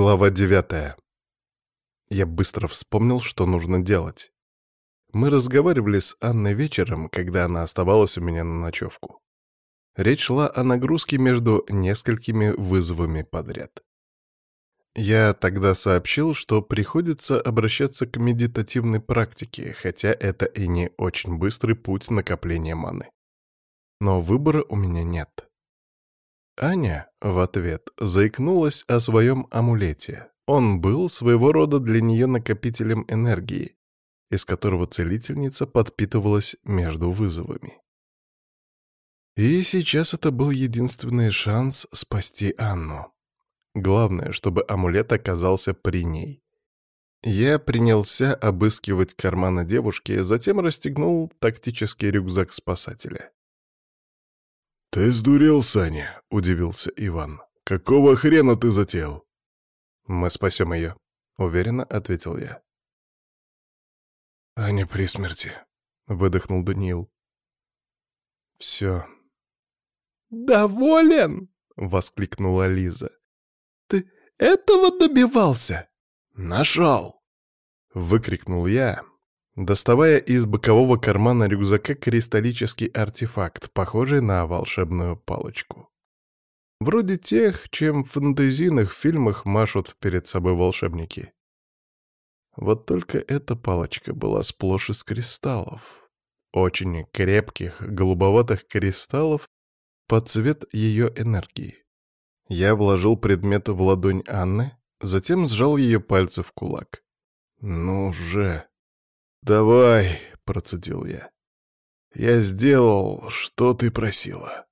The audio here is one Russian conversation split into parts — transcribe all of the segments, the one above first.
Глава девятая. Я быстро вспомнил, что нужно делать. Мы разговаривали с Анной вечером, когда она оставалась у меня на ночевку. Речь шла о нагрузке между несколькими вызовами подряд. Я тогда сообщил, что приходится обращаться к медитативной практике, хотя это и не очень быстрый путь накопления маны. Но выбора у меня нет. Аня в ответ заикнулась о своем амулете. Он был своего рода для нее накопителем энергии, из которого целительница подпитывалась между вызовами. И сейчас это был единственный шанс спасти Анну. Главное, чтобы амулет оказался при ней. Я принялся обыскивать карманы девушки, затем расстегнул тактический рюкзак спасателя. «Ты сдурел, Саня!» — удивился Иван. «Какого хрена ты затеял?» «Мы спасем ее», — уверенно ответил я. «Аня при смерти», — выдохнул Даниил. «Все». «Доволен!» — воскликнула Лиза. «Ты этого добивался?» «Нашел!» — выкрикнул я, доставая из бокового кармана рюкзака кристаллический артефакт, похожий на волшебную палочку. Вроде тех, чем в фантазийных фильмах машут перед собой волшебники. Вот только эта палочка была сплошь из кристаллов. Очень крепких, голубоватых кристаллов под цвет ее энергии. Я вложил предмет в ладонь Анны, затем сжал ее пальцы в кулак. «Ну же!» «Давай», — процедил я. «Я сделал, что ты просила».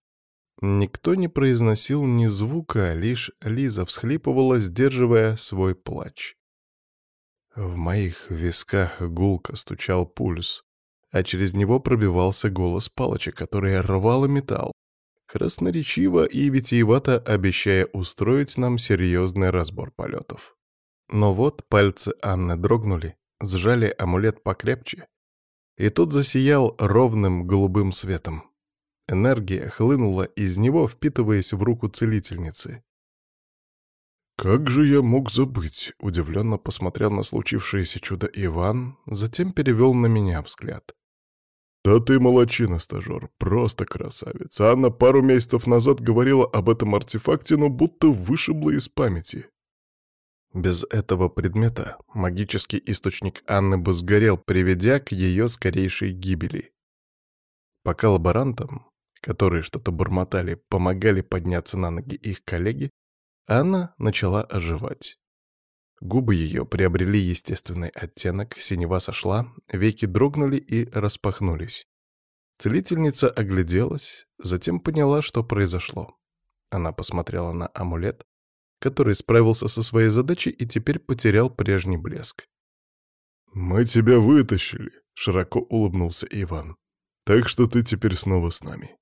Никто не произносил ни звука, лишь Лиза всхлипывала, сдерживая свой плач. В моих висках гулко стучал пульс, а через него пробивался голос палочек, который рвало металл, красноречиво и витиевато обещая устроить нам серьезный разбор полетов. Но вот пальцы Анны дрогнули, сжали амулет покрепче, и тот засиял ровным голубым светом. Энергия хлынула из него, впитываясь в руку целительницы. «Как же я мог забыть?» — удивленно посмотрел на случившееся чудо Иван, затем перевел на меня взгляд. «Да ты молочина, стажер, просто красавица она пару месяцев назад говорила об этом артефакте, но будто вышибла из памяти». Без этого предмета магический источник Анны бы сгорел, приведя к ее скорейшей гибели. Пока лаборантам, которые что-то бормотали, помогали подняться на ноги их коллеги, Анна начала оживать. Губы ее приобрели естественный оттенок, синева сошла, веки дрогнули и распахнулись. Целительница огляделась, затем поняла, что произошло. Она посмотрела на амулет, который справился со своей задачей и теперь потерял прежний блеск. «Мы тебя вытащили», — широко улыбнулся Иван. «Так что ты теперь снова с нами».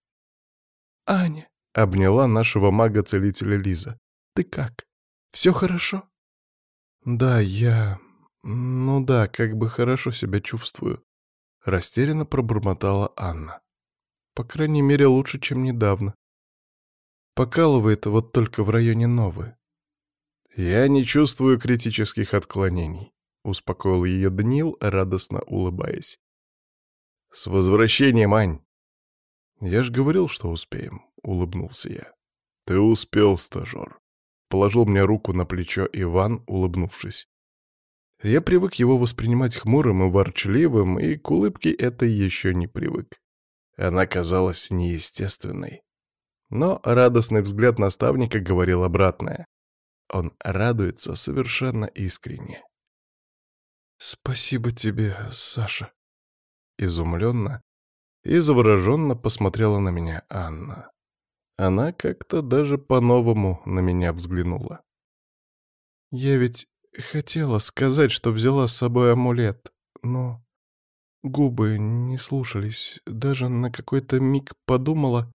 «Аня», — обняла нашего мага-целителя Лиза, — «ты как? Все хорошо?» «Да, я... Ну да, как бы хорошо себя чувствую», — растерянно пробормотала Анна. «По крайней мере, лучше, чем недавно. Покалывает вот только в районе Новы. «Я не чувствую критических отклонений», — успокоил ее Даниил, радостно улыбаясь. «С возвращением, Ань!» «Я же говорил, что успеем», — улыбнулся я. «Ты успел, стажер», — положил мне руку на плечо Иван, улыбнувшись. Я привык его воспринимать хмурым и ворчливым, и к улыбке это еще не привык. Она казалась неестественной. Но радостный взгляд наставника говорил обратное. Он радуется совершенно искренне. «Спасибо тебе, Саша!» Изумленно и завороженно посмотрела на меня Анна. Она как-то даже по-новому на меня взглянула. «Я ведь хотела сказать, что взяла с собой амулет, но губы не слушались, даже на какой-то миг подумала...»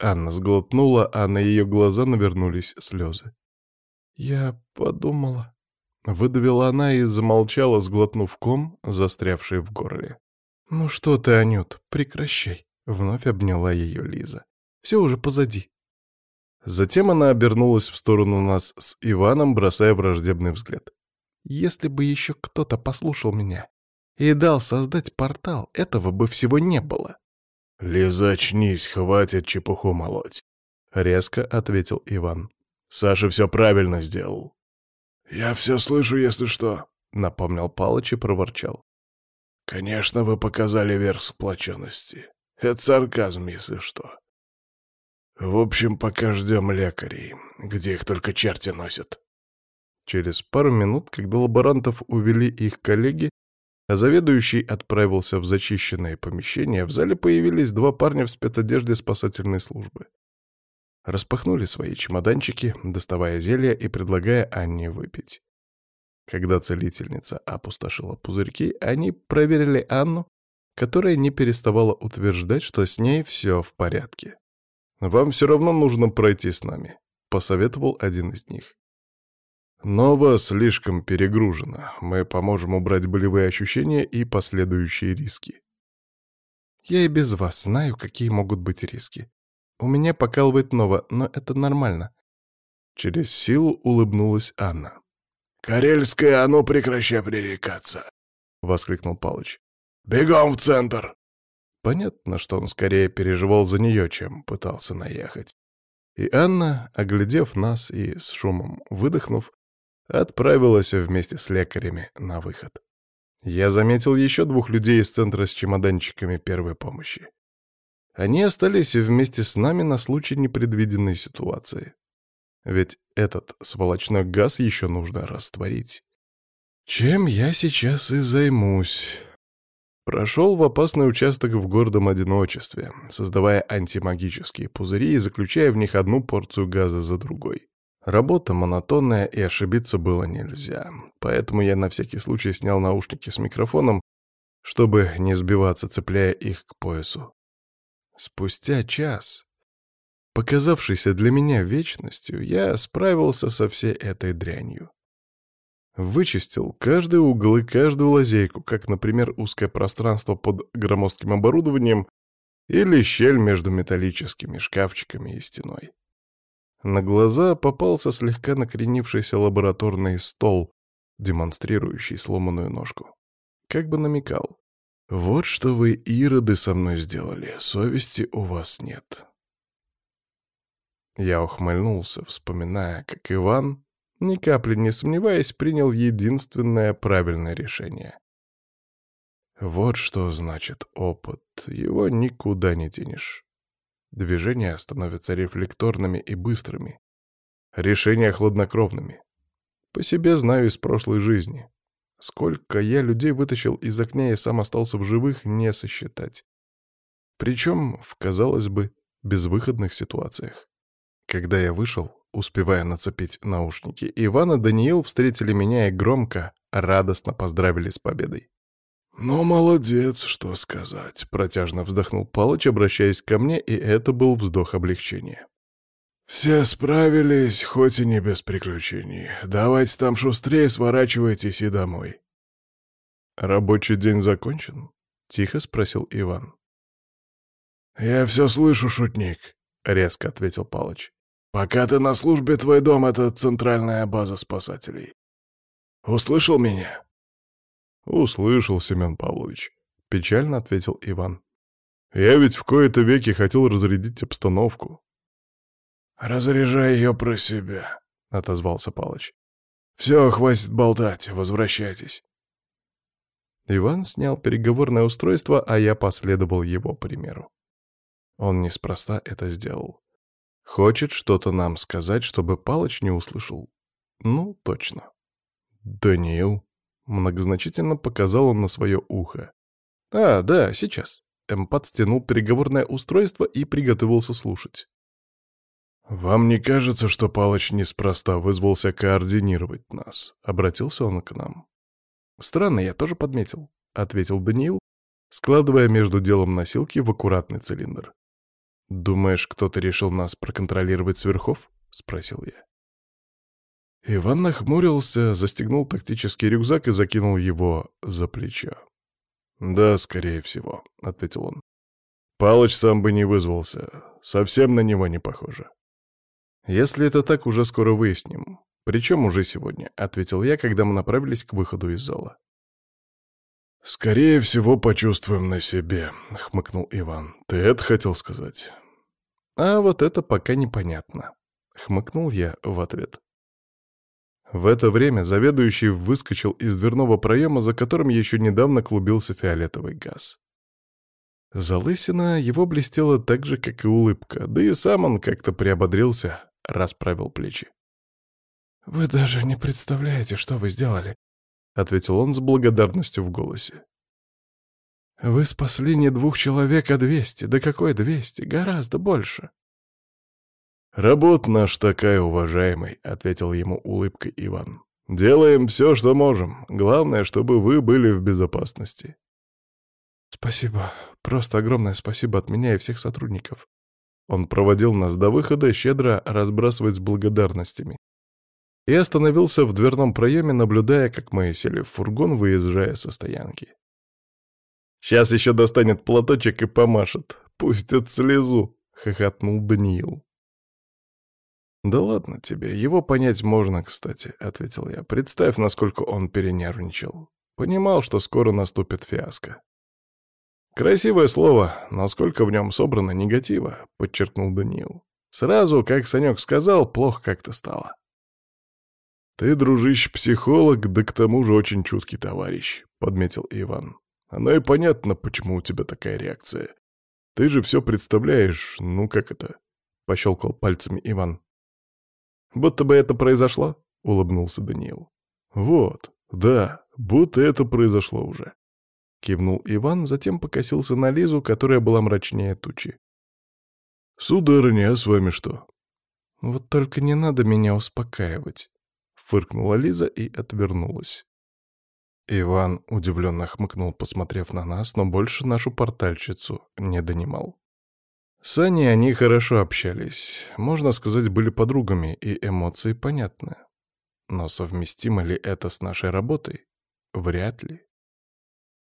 Анна сглотнула, а на ее глаза навернулись слезы. «Я подумала...» Выдавила она и замолчала, сглотнув ком, застрявший в горле. «Ну что ты, Анют, прекращай!» — вновь обняла ее Лиза. «Все уже позади». Затем она обернулась в сторону нас с Иваном, бросая враждебный взгляд. «Если бы еще кто-то послушал меня и дал создать портал, этого бы всего не было». «Лиза, очнись, хватит чепуху молоть», — резко ответил Иван. Саша все правильно сделал. «Я все слышу, если что», — напомнил Палыч и проворчал. «Конечно, вы показали верх сплоченности. Это сарказм, если что. В общем, пока ждем лекарей, где их только черти носят». Через пару минут, когда лаборантов увели их коллеги, а заведующий отправился в зачищенные помещения, в зале появились два парня в спецодежде спасательной службы распахнули свои чемоданчики, доставая зелья и предлагая Анне выпить. Когда целительница опустошила пузырьки, они проверили Анну, которая не переставала утверждать, что с ней все в порядке. «Вам все равно нужно пройти с нами», — посоветовал один из них. «Нова слишком перегружена. Мы поможем убрать болевые ощущения и последующие риски». «Я и без вас знаю, какие могут быть риски», у меня покалывает ново, но это нормально. Через силу улыбнулась Анна. «Карельское, а ну прекращай пререкаться!» — воскликнул Палыч. «Бегом в центр!» Понятно, что он скорее переживал за нее, чем пытался наехать. И Анна, оглядев нас и с шумом выдохнув, отправилась вместе с лекарями на выход. Я заметил еще двух людей из центра с чемоданчиками первой помощи. Они остались вместе с нами на случай непредвиденной ситуации. Ведь этот сволочной газ еще нужно растворить. Чем я сейчас и займусь. Прошел в опасный участок в гордом одиночестве, создавая антимагические пузыри и заключая в них одну порцию газа за другой. Работа монотонная, и ошибиться было нельзя. Поэтому я на всякий случай снял наушники с микрофоном, чтобы не сбиваться, цепляя их к поясу. Спустя час, показавшийся для меня вечностью, я справился со всей этой дрянью. Вычистил каждый угол и каждую лазейку, как, например, узкое пространство под громоздким оборудованием или щель между металлическими шкафчиками и стеной. На глаза попался слегка накренившийся лабораторный стол, демонстрирующий сломанную ножку. Как бы намекал. Вот что вы, ироды, со мной сделали. Совести у вас нет. Я ухмыльнулся, вспоминая, как Иван, ни капли не сомневаясь, принял единственное правильное решение. Вот что значит опыт. Его никуда не денешь. Движения становятся рефлекторными и быстрыми. Решения хладнокровными. По себе знаю из прошлой жизни. Сколько я людей вытащил из окна и сам остался в живых, не сосчитать. Причем в, казалось бы, безвыходных ситуациях. Когда я вышел, успевая нацепить наушники, Иван и Даниил встретили меня и громко, радостно поздравили с победой. «Ну, молодец, что сказать», — протяжно вздохнул Палыч, обращаясь ко мне, и это был вздох облегчения. «Все справились, хоть и не без приключений. Давайте там шустрее сворачивайтесь и домой». «Рабочий день закончен?» — тихо спросил Иван. «Я все слышу, шутник», — резко ответил Палыч. Пока ты на службе, твой дом — это центральная база спасателей. Услышал меня?» «Услышал, Семен Павлович», — печально ответил Иван. «Я ведь в кои-то веки хотел разрядить обстановку». «Разряжай ее про себя», — отозвался Палыч. «Все, хватит болтать, возвращайтесь». Иван снял переговорное устройство, а я последовал его примеру. Он неспроста это сделал. Хочет что-то нам сказать, чтобы Палыч не услышал. Ну, точно. «Даниил», — многозначительно показал он на свое ухо. «А, да, сейчас». Эмпат стянул переговорное устройство и приготовился слушать. «Вам не кажется, что Палыч неспроста вызвался координировать нас?» — обратился он к нам. «Странно, я тоже подметил», — ответил Даниил, складывая между делом носилки в аккуратный цилиндр. «Думаешь, кто-то решил нас проконтролировать сверхов?» — спросил я. Иван нахмурился, застегнул тактический рюкзак и закинул его за плечо. «Да, скорее всего», — ответил он. «Палыч сам бы не вызвался. Совсем на него не похоже». «Если это так, уже скоро выясним. Причем уже сегодня», — ответил я, когда мы направились к выходу из зала. «Скорее всего, почувствуем на себе», — хмыкнул Иван. «Ты это хотел сказать?» «А вот это пока непонятно», — хмыкнул я в ответ. В это время заведующий выскочил из дверного проема, за которым еще недавно клубился фиолетовый газ. Залысина его блестела так же, как и улыбка, да и сам он как-то приободрился, расправил плечи. «Вы даже не представляете, что вы сделали», — ответил он с благодарностью в голосе. «Вы спасли не двух человек, а двести. Да какой двести? Гораздо больше». «Работа наша такая, уважаемый», — ответил ему улыбкой Иван. «Делаем все, что можем. Главное, чтобы вы были в безопасности». «Спасибо. Просто огромное спасибо от меня и всех сотрудников. Он проводил нас до выхода, щедро разбрасываясь благодарностями. И остановился в дверном проеме, наблюдая, как мы сели в фургон, выезжая со стоянки. «Сейчас еще достанет платочек и помашет. Пустят слезу!» — хохотнул Даниил. «Да ладно тебе, его понять можно, кстати», — ответил я. «Представь, насколько он перенервничал. Понимал, что скоро наступит фиаско». «Красивое слово, но сколько в нем собрано негатива», — подчеркнул Даниил. Сразу, как Санек сказал, плохо как-то стало. «Ты, дружище, психолог, да к тому же очень чуткий товарищ», — подметил Иван. «Оно и понятно, почему у тебя такая реакция. Ты же все представляешь, ну как это?» — пощелкал пальцами Иван. «Будто бы это произошло», — улыбнулся Даниил. «Вот, да, будто это произошло уже. — кивнул Иван, затем покосился на Лизу, которая была мрачнее тучи. «Сударыня, а с вами что?» «Вот только не надо меня успокаивать», — фыркнула Лиза и отвернулась. Иван удивленно хмыкнул, посмотрев на нас, но больше нашу портальщицу не донимал. С Аней они хорошо общались, можно сказать, были подругами, и эмоции понятны. Но совместимо ли это с нашей работой? Вряд ли.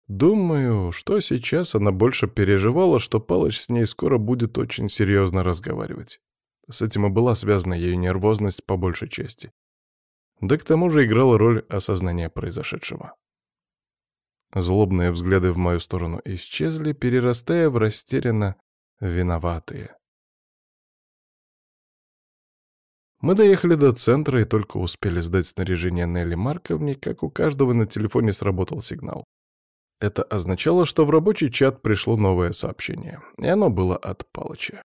Думаю, что сейчас она больше переживала, что Палыч с ней скоро будет очень серьезно разговаривать. С этим и была связана ее нервозность по большей части. Да к тому же играла роль осознания произошедшего. Злобные взгляды в мою сторону исчезли, перерастая в растерянно виноватые. Мы доехали до центра и только успели сдать снаряжение Нелли Марковне, как у каждого на телефоне сработал сигнал. Это означало, что в рабочий чат пришло новое сообщение, и оно было от Палыча.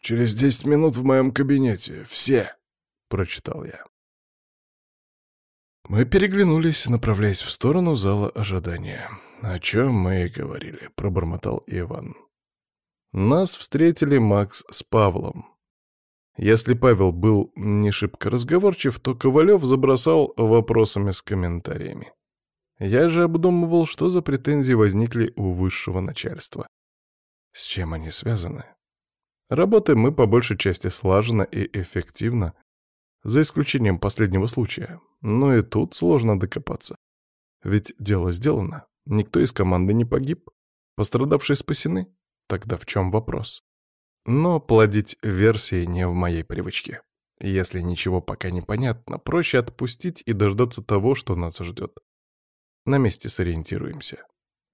«Через десять минут в моем кабинете. Все!» — прочитал я. Мы переглянулись, направляясь в сторону зала ожидания. «О чем мы и говорили», — пробормотал Иван. Нас встретили Макс с Павлом. Если Павел был не шибко разговорчив, то Ковалев забросал вопросами с комментариями. Я же обдумывал, что за претензии возникли у высшего начальства. С чем они связаны? Работаем мы по большей части слаженно и эффективно, за исключением последнего случая. Но и тут сложно докопаться. Ведь дело сделано, никто из команды не погиб, пострадавшие спасены. Тогда в чем вопрос? Но плодить версии не в моей привычке. Если ничего пока не понятно, проще отпустить и дождаться того, что нас ждет. На месте сориентируемся.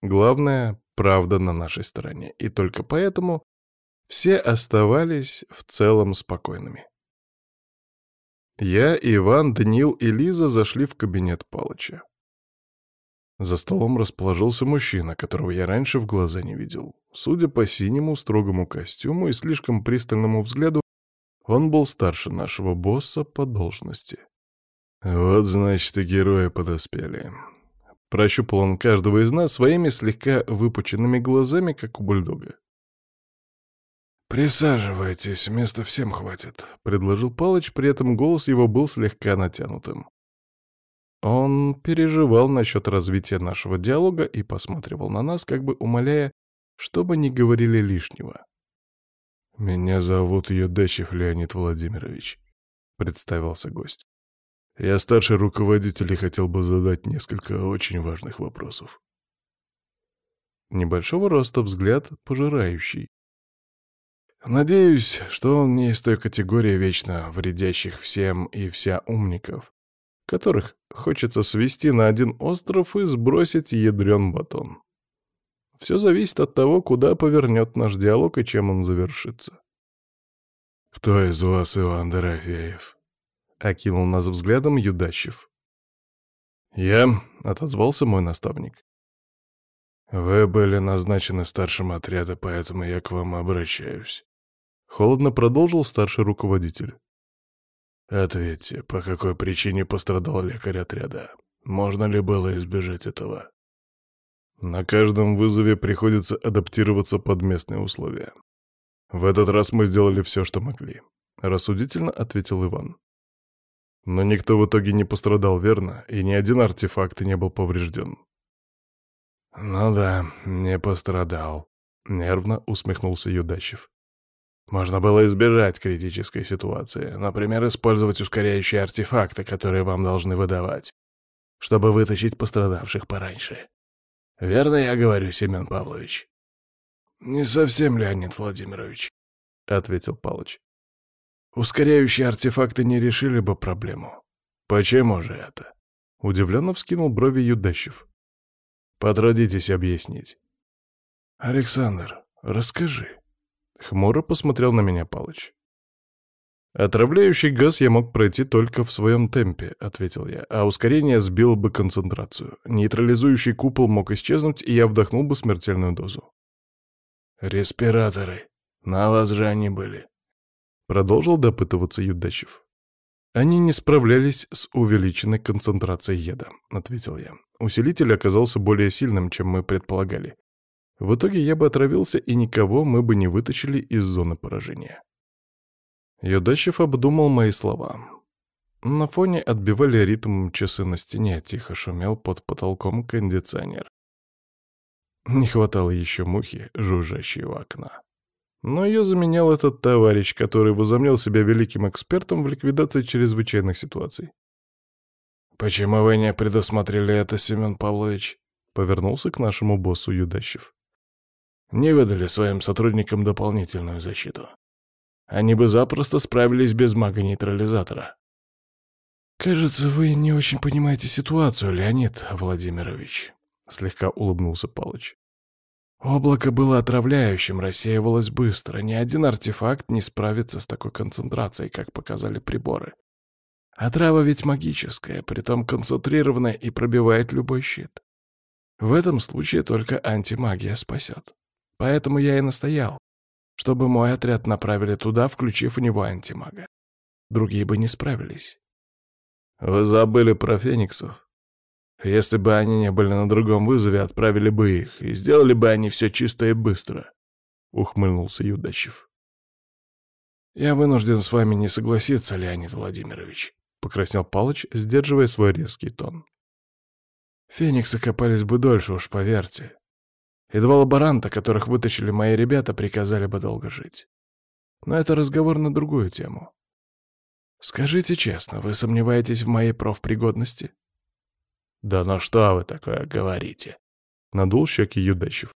Главное, правда на нашей стороне, и только поэтому все оставались в целом спокойными. Я, Иван, Данил и Лиза зашли в кабинет Палыча. За столом расположился мужчина, которого я раньше в глаза не видел. Судя по синему строгому костюму и слишком пристальному взгляду, он был старше нашего босса по должности. «Вот, значит, и герои подоспели», Прощупал он каждого из нас своими слегка выпученными глазами, как у бульдога. «Присаживайтесь, места всем хватит», — предложил Палыч, при этом голос его был слегка натянутым. Он переживал насчет развития нашего диалога и посматривал на нас, как бы умоляя, чтобы не говорили лишнего. «Меня зовут Ядачев Леонид Владимирович», — представился гость. Я старший руководитель и хотел бы задать несколько очень важных вопросов. Небольшого роста взгляд пожирающий. Надеюсь, что он не из той категории вечно вредящих всем и вся умников, которых хочется свести на один остров и сбросить ядрен батон. Все зависит от того, куда повернет наш диалог и чем он завершится. «Кто из вас Иван Дорофеев?» — окинул нас взглядом Юдащев. «Я», — отозвался мой наставник. «Вы были назначены старшим отряда, поэтому я к вам обращаюсь», — холодно продолжил старший руководитель. «Ответьте, по какой причине пострадал лекарь отряда? Можно ли было избежать этого?» «На каждом вызове приходится адаптироваться под местные условия. В этот раз мы сделали все, что могли», — рассудительно ответил Иван. Но никто в итоге не пострадал, верно? И ни один артефакт не был поврежден. «Ну да, не пострадал», — нервно усмехнулся Юдачев. «Можно было избежать критической ситуации. Например, использовать ускоряющие артефакты, которые вам должны выдавать, чтобы вытащить пострадавших пораньше. Верно я говорю, Семен Павлович?» «Не совсем, Леонид Владимирович», — ответил Палыч. Ускоряющие артефакты не решили бы проблему. Почему же это? Удивленно вскинул брови Юдащев. Потрудитесь объяснить. Александр, расскажи. Хмуро посмотрел на меня Палыч. «Отравляющий газ я мог пройти только в своем темпе», — ответил я, «а ускорение сбило бы концентрацию. Нейтрализующий купол мог исчезнуть, и я вдохнул бы смертельную дозу». «Респираторы. На вас же они были», Продолжил допытываться Юдачев. «Они не справлялись с увеличенной концентрацией яда», — ответил я. «Усилитель оказался более сильным, чем мы предполагали. В итоге я бы отравился, и никого мы бы не вытащили из зоны поражения». Юдачев обдумал мои слова. На фоне отбивали ритм часы на стене, тихо шумел под потолком кондиционер. Не хватало еще мухи, жужжащей в окна. Но ее заменял этот товарищ, который возомнил себя великим экспертом в ликвидации чрезвычайных ситуаций. «Почему вы не предусмотрели это, Семен Павлович?» — повернулся к нашему боссу Юдащев. «Не выдали своим сотрудникам дополнительную защиту. Они бы запросто справились без мага-нейтрализатора». «Кажется, вы не очень понимаете ситуацию, Леонид Владимирович», — слегка улыбнулся Палыч. Облако было отравляющим, рассеивалось быстро. Ни один артефакт не справится с такой концентрацией, как показали приборы. Отрава а ведь магическая, притом концентрированная и пробивает любой щит. В этом случае только антимагия спасет. Поэтому я и настоял, чтобы мой отряд направили туда, включив у него антимага. Другие бы не справились. «Вы забыли про фениксов?» Если бы они не были на другом вызове, отправили бы их, и сделали бы они все чисто и быстро», — ухмыльнулся Юдачев. «Я вынужден с вами не согласиться, Леонид Владимирович», — покраснел Палыч, сдерживая свой резкий тон. «Фениксы копались бы дольше, уж поверьте. И два лаборанта, которых вытащили мои ребята, приказали бы долго жить. Но это разговор на другую тему. Скажите честно, вы сомневаетесь в моей профпригодности?» «Да ну что вы такое говорите?» — надул щеки Юдачев.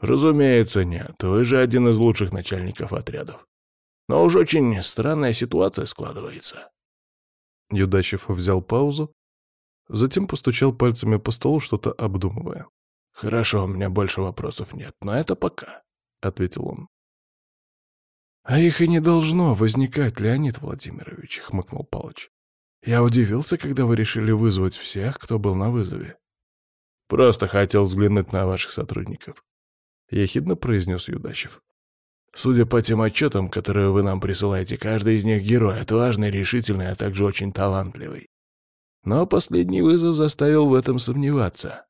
«Разумеется, нет. Вы же один из лучших начальников отрядов. Но уж очень странная ситуация складывается». Юдачев взял паузу, затем постучал пальцами по столу, что-то обдумывая. «Хорошо, у меня больше вопросов нет, но это пока», — ответил он. «А их и не должно возникать, Леонид Владимирович», — хмыкнул Палыч. Я удивился, когда вы решили вызвать всех, кто был на вызове. Просто хотел взглянуть на ваших сотрудников. Ехидно произнес Юдачев. Судя по тем отчетам, которые вы нам присылаете, каждый из них герой, отважный, решительный, а также очень талантливый. Но последний вызов заставил в этом сомневаться.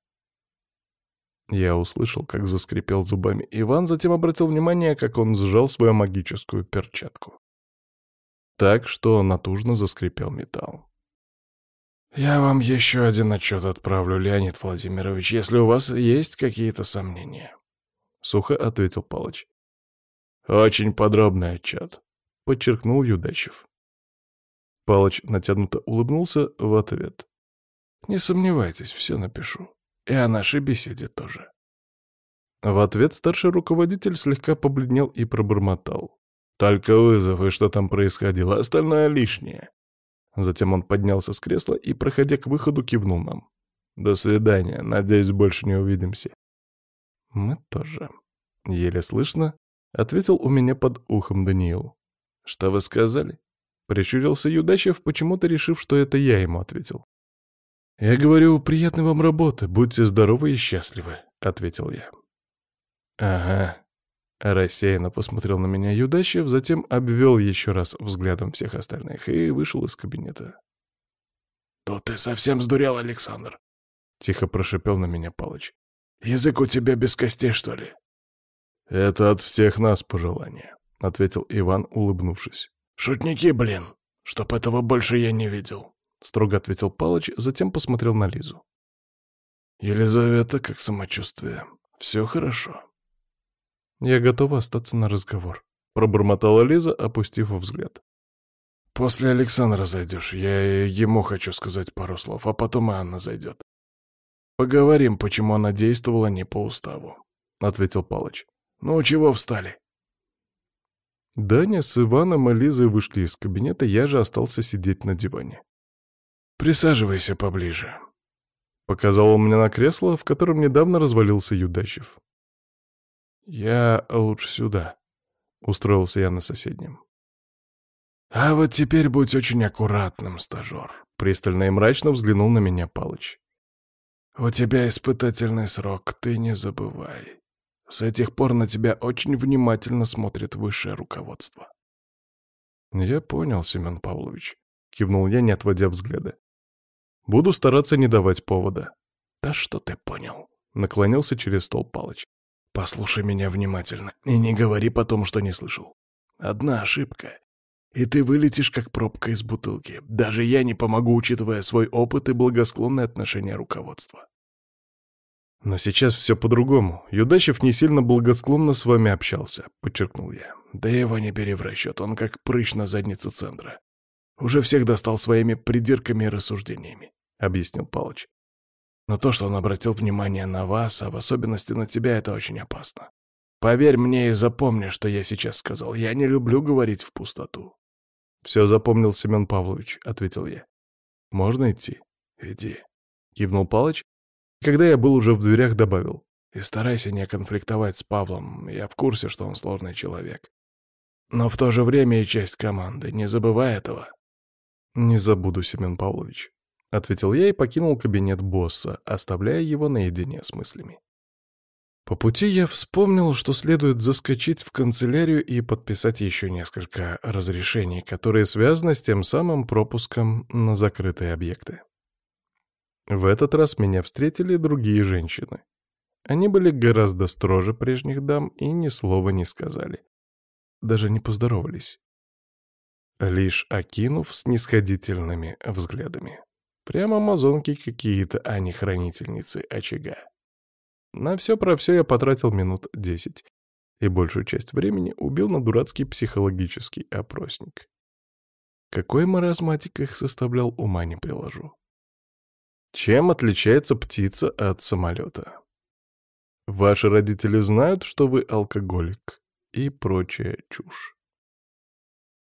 Я услышал, как заскрипел зубами Иван, затем обратил внимание, как он сжал свою магическую перчатку так что натужно заскрипел металл. «Я вам еще один отчет отправлю, Леонид Владимирович, если у вас есть какие-то сомнения», — сухо ответил Палыч. «Очень подробный отчет», — подчеркнул Юдачев. Палыч натянуто улыбнулся в ответ. «Не сомневайтесь, все напишу. И о нашей беседе тоже». В ответ старший руководитель слегка побледнел и пробормотал. Только вызов и что там происходило, остальное лишнее. Затем он поднялся с кресла и, проходя к выходу, кивнул нам. «До свидания. Надеюсь, больше не увидимся». «Мы тоже». Еле слышно, — ответил у меня под ухом Даниил. «Что вы сказали?» Прищурился Юдачев, почему-то решив, что это я ему ответил. «Я говорю, приятной вам работы, будьте здоровы и счастливы», — ответил я. «Ага, Рассеянно посмотрел на меня Юдачев, затем обвел еще раз взглядом всех остальных и вышел из кабинета. «То ты совсем сдурел, Александр!» — тихо прошипел на меня Палыч. «Язык у тебя без костей, что ли?» «Это от всех нас пожелание», — ответил Иван, улыбнувшись. «Шутники, блин! Чтоб этого больше я не видел!» — строго ответил Палыч, затем посмотрел на Лизу. «Елизавета, как самочувствие? Все хорошо?» «Я готова остаться на разговор», — пробормотала Лиза, опустив взгляд. «После Александра зайдешь. Я ему хочу сказать пару слов, а потом и Анна зайдет. Поговорим, почему она действовала не по уставу», — ответил Палыч. «Ну, чего встали?» Даня с Иваном и Лизой вышли из кабинета, я же остался сидеть на диване. «Присаживайся поближе», — показал он мне на кресло, в котором недавно развалился Юдачев. «Я лучше сюда», — устроился я на соседнем. «А вот теперь будь очень аккуратным, стажер», — пристально и мрачно взглянул на меня Палыч. «У тебя испытательный срок, ты не забывай. С этих пор на тебя очень внимательно смотрит высшее руководство». «Я понял, Семен Павлович», — кивнул я, не отводя взгляда. «Буду стараться не давать повода». «Да что ты понял?» — наклонился через стол Палыч. Послушай меня внимательно и не говори потом, что не слышал. Одна ошибка, и ты вылетишь, как пробка из бутылки. Даже я не помогу, учитывая свой опыт и благосклонное отношение руководства. «Но сейчас все по-другому. Юдачев не сильно благосклонно с вами общался», — подчеркнул я. «Да его не бери в расчет, он как прыщ на задницу центра. Уже всех достал своими придирками и рассуждениями», — объяснил Палыч. Но то, что он обратил внимание на вас, а в особенности на тебя, это очень опасно. Поверь мне и запомни, что я сейчас сказал. Я не люблю говорить в пустоту. Все запомнил Семен Павлович, ответил я. Можно идти? Иди. Кивнул Палыч. Когда я был уже в дверях, добавил. И старайся не конфликтовать с Павлом. Я в курсе, что он сложный человек. Но в то же время и часть команды. Не забывай этого. Не забуду, Семен Павлович ответил я и покинул кабинет босса, оставляя его наедине с мыслями. По пути я вспомнил, что следует заскочить в канцелярию и подписать еще несколько разрешений, которые связаны с тем самым пропуском на закрытые объекты. В этот раз меня встретили другие женщины. Они были гораздо строже прежних дам и ни слова не сказали. Даже не поздоровались. Лишь окинув снисходительными взглядами. Прямо амазонки какие-то, а не хранительницы очага. На все про все я потратил минут десять, и большую часть времени убил на дурацкий психологический опросник. Какой маразматик их составлял, ума не приложу. Чем отличается птица от самолета? Ваши родители знают, что вы алкоголик и прочая чушь.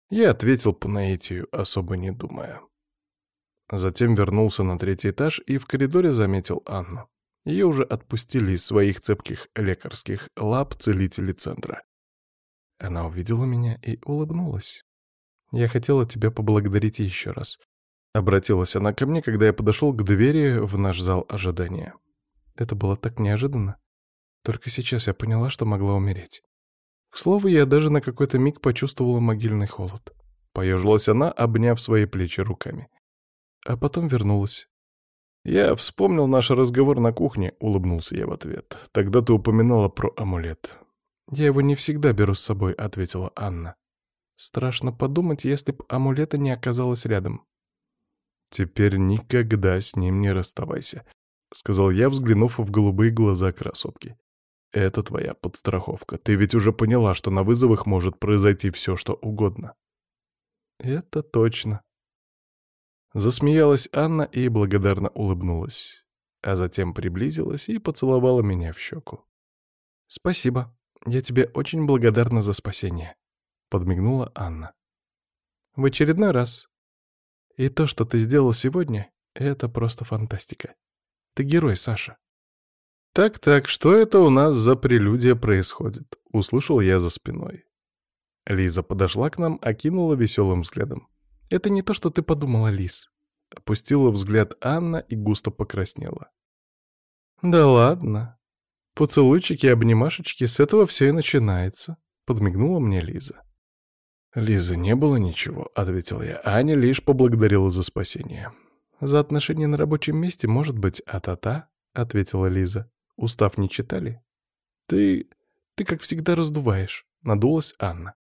Я ответил по наитию, особо не думая. Затем вернулся на третий этаж и в коридоре заметил Анну. Ее уже отпустили из своих цепких лекарских лап целители центра. Она увидела меня и улыбнулась. «Я хотела тебя поблагодарить еще раз», — обратилась она ко мне, когда я подошел к двери в наш зал ожидания. Это было так неожиданно. Только сейчас я поняла, что могла умереть. К слову, я даже на какой-то миг почувствовала могильный холод. Поежилась она, обняв свои плечи руками а потом вернулась. «Я вспомнил наш разговор на кухне», — улыбнулся я в ответ. «Тогда ты упоминала про амулет». «Я его не всегда беру с собой», — ответила Анна. «Страшно подумать, если б амулета не оказалось рядом». «Теперь никогда с ним не расставайся», — сказал я, взглянув в голубые глаза красотки. «Это твоя подстраховка. Ты ведь уже поняла, что на вызовах может произойти все, что угодно». «Это точно», Засмеялась Анна и благодарно улыбнулась, а затем приблизилась и поцеловала меня в щеку. «Спасибо, я тебе очень благодарна за спасение», — подмигнула Анна. «В очередной раз. И то, что ты сделал сегодня, это просто фантастика. Ты герой, Саша». «Так-так, что это у нас за прелюдия происходит?» — услышал я за спиной. Лиза подошла к нам, окинула веселым взглядом. «Это не то, что ты подумала, Лис», — опустила взгляд Анна и густо покраснела. «Да ладно. Поцелуйчики и обнимашечки, с этого все и начинается», — подмигнула мне Лиза. «Лиза, не было ничего», — ответил я. Аня лишь поблагодарила за спасение. «За отношения на рабочем месте, может быть, а-та-та», — ответила Лиза. «Устав не читали?» «Ты... ты, как всегда, раздуваешь», — надулась Анна.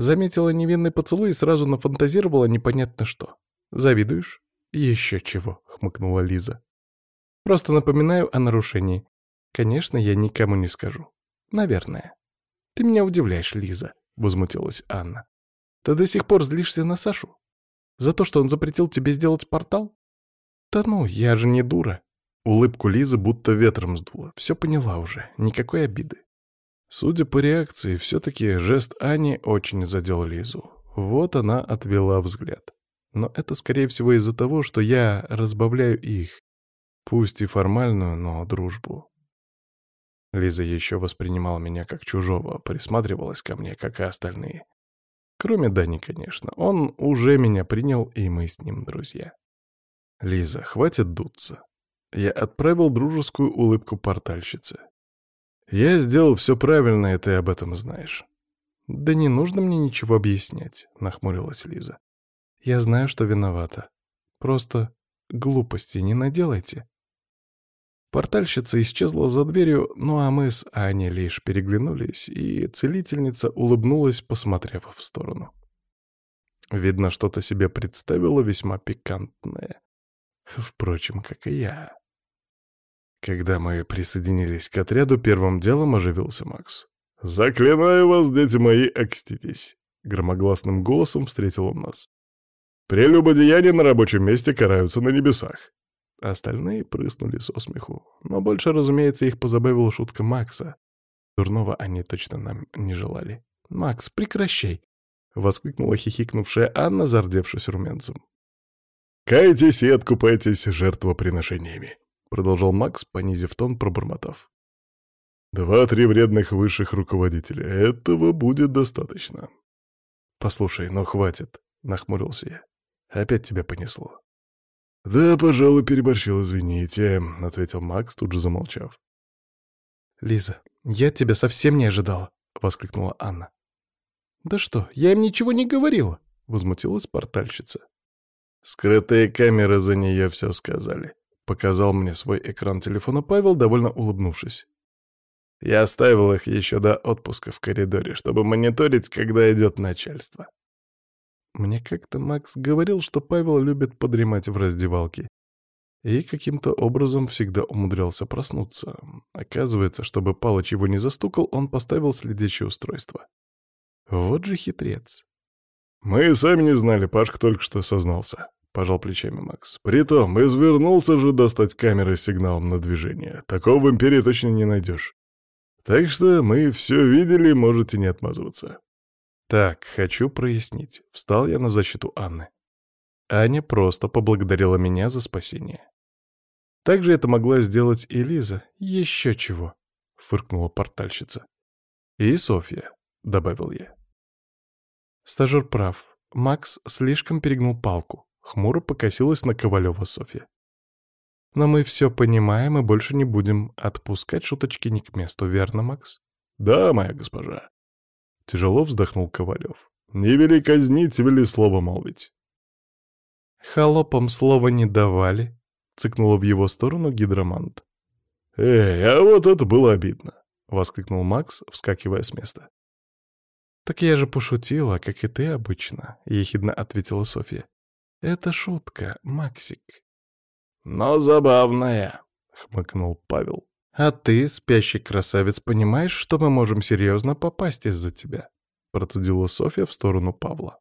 Заметила невинный поцелуй и сразу нафантазировала непонятно что. «Завидуешь?» «Еще чего», — хмыкнула Лиза. «Просто напоминаю о нарушении. Конечно, я никому не скажу. Наверное». «Ты меня удивляешь, Лиза», — возмутилась Анна. «Ты до сих пор злишься на Сашу? За то, что он запретил тебе сделать портал? Да ну, я же не дура». Улыбку Лизы будто ветром сдуло. Все поняла уже, никакой обиды. Судя по реакции, все-таки жест Ани очень задел Лизу. Вот она отвела взгляд. Но это, скорее всего, из-за того, что я разбавляю их. Пусть и формальную, но дружбу. Лиза еще воспринимала меня как чужого, присматривалась ко мне, как и остальные. Кроме Дани, конечно. Он уже меня принял, и мы с ним друзья. Лиза, хватит дуться. Я отправил дружескую улыбку портальщице. Я сделал все правильно, и ты об этом знаешь. Да не нужно мне ничего объяснять, нахмурилась Лиза. Я знаю, что виновата. Просто глупости не наделайте. Портальщица исчезла за дверью, ну а мы с Аней лишь переглянулись, и целительница улыбнулась, посмотрев в сторону. Видно, что-то себе представила весьма пикантное. Впрочем, как и я. Когда мы присоединились к отряду, первым делом оживился Макс. «Заклинаю вас, дети мои, окститесь!» Громогласным голосом встретил он нас. «Прелюбодеяния на рабочем месте караются на небесах!» Остальные прыснули со смеху, но больше, разумеется, их позабавила шутка Макса. Дурного они точно нам не желали. «Макс, прекращай!» — воскликнула хихикнувшая Анна, зардевшись румянцем. «Кайтесь и откупайтесь жертвоприношениями!» продолжал Макс, понизив тон, пробормотав. «Два-три вредных высших руководителя. Этого будет достаточно». «Послушай, ну хватит», — нахмурился я. «Опять тебя понесло». «Да, пожалуй, переборщил, извините», — ответил Макс, тут же замолчав. «Лиза, я тебя совсем не ожидала», — воскликнула Анна. «Да что, я им ничего не говорила», — возмутилась портальщица. «Скрытые камеры за нее все сказали», Показал мне свой экран телефона Павел, довольно улыбнувшись. Я оставил их еще до отпуска в коридоре, чтобы мониторить, когда идет начальство. Мне как-то Макс говорил, что Павел любит подремать в раздевалке. И каким-то образом всегда умудрялся проснуться. Оказывается, чтобы Палыч его не застукал, он поставил следящее устройство. Вот же хитрец. Мы сами не знали, Пашка только что сознался. — пожал плечами Макс. «Притом, извернулся же достать камеры с сигналом на движение. Такого в Империи точно не найдешь. Так что мы все видели, можете не отмазываться». «Так, хочу прояснить. Встал я на защиту Анны. Аня просто поблагодарила меня за спасение. Также это могла сделать и Лиза. Еще чего!» — фыркнула портальщица. «И Софья», — добавил я. Стажер прав. Макс слишком перегнул палку. Хмуро покосилась на Ковалева Софья. «Но мы все понимаем и больше не будем отпускать шуточки не к месту, верно, Макс?» «Да, моя госпожа!» Тяжело вздохнул Ковалев. «Не вели казнить, вели слово молвить». «Холопам слова не давали», — цыкнула в его сторону гидромант. «Эй, а вот это было обидно!» — воскликнул Макс, вскакивая с места. «Так я же пошутила, как и ты обычно», — ехидно ответила Софья. «Это шутка, Максик». «Но забавная», — хмыкнул Павел. «А ты, спящий красавец, понимаешь, что мы можем серьезно попасть из-за тебя?» — процедила Софья в сторону Павла.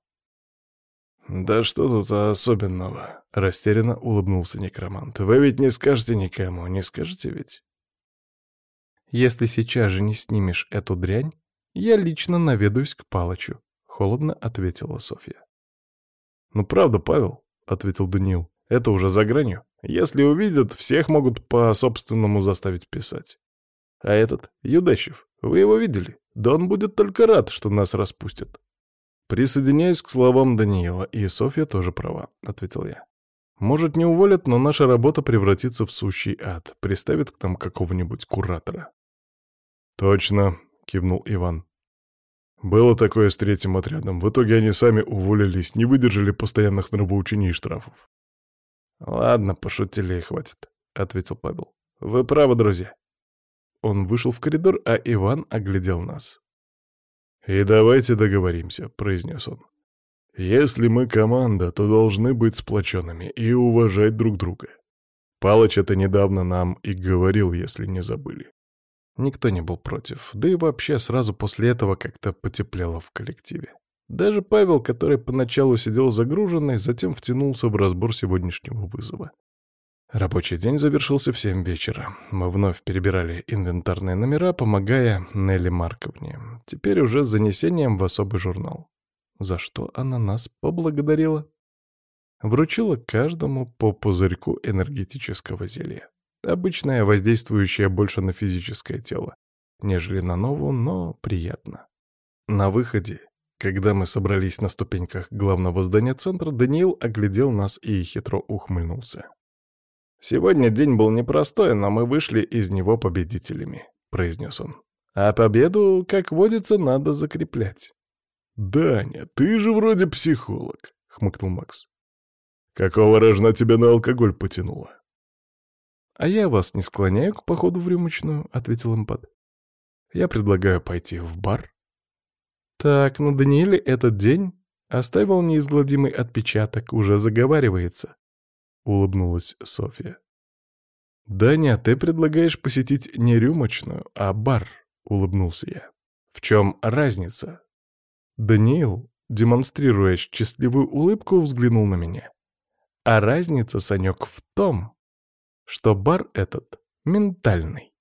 «Да что тут особенного?» — растерянно улыбнулся некромант. «Вы ведь не скажете никому, не скажете ведь?» «Если сейчас же не снимешь эту дрянь, я лично наведусь к Палычу», — холодно ответила Софья. «Ну правда, Павел», — ответил Даниил, — «это уже за гранью. Если увидят, всех могут по-собственному заставить писать. А этот, Юдащев, вы его видели? Да он будет только рад, что нас распустят». «Присоединяюсь к словам Даниила, и Софья тоже права», — ответил я. «Может, не уволят, но наша работа превратится в сущий ад, Приставит к нам какого-нибудь куратора». «Точно», — кивнул Иван. Было такое с третьим отрядом. В итоге они сами уволились, не выдержали постоянных нравоучений и штрафов. «Ладно, пошутили и хватит», — ответил Павел. «Вы правы, друзья». Он вышел в коридор, а Иван оглядел нас. «И давайте договоримся», — произнес он. «Если мы команда, то должны быть сплоченными и уважать друг друга. Палыч это недавно нам и говорил, если не забыли. Никто не был против, да и вообще сразу после этого как-то потеплело в коллективе. Даже Павел, который поначалу сидел загруженный, затем втянулся в разбор сегодняшнего вызова. Рабочий день завершился в семь вечера. Мы вновь перебирали инвентарные номера, помогая Нелли Марковне. Теперь уже с занесением в особый журнал. За что она нас поблагодарила? Вручила каждому по пузырьку энергетического зелья. Обычная, воздействующая больше на физическое тело, нежели на новую, но приятно. На выходе, когда мы собрались на ступеньках главного здания центра, Даниил оглядел нас и хитро ухмыльнулся. «Сегодня день был непростой, но мы вышли из него победителями», — произнес он. «А победу, как водится, надо закреплять». «Даня, ты же вроде психолог», — хмыкнул Макс. «Какого рожна тебя на алкоголь потянуло?» «А я вас не склоняю к походу в рюмочную», — ответил импат. «Я предлагаю пойти в бар». «Так, на ну, Данииле этот день оставил неизгладимый отпечаток, уже заговаривается», — улыбнулась Софья. «Даня, ты предлагаешь посетить не рюмочную, а бар», — улыбнулся я. «В чем разница?» Даниил, демонстрируя счастливую улыбку, взглянул на меня. «А разница, Санек, в том, что бар этот ментальный.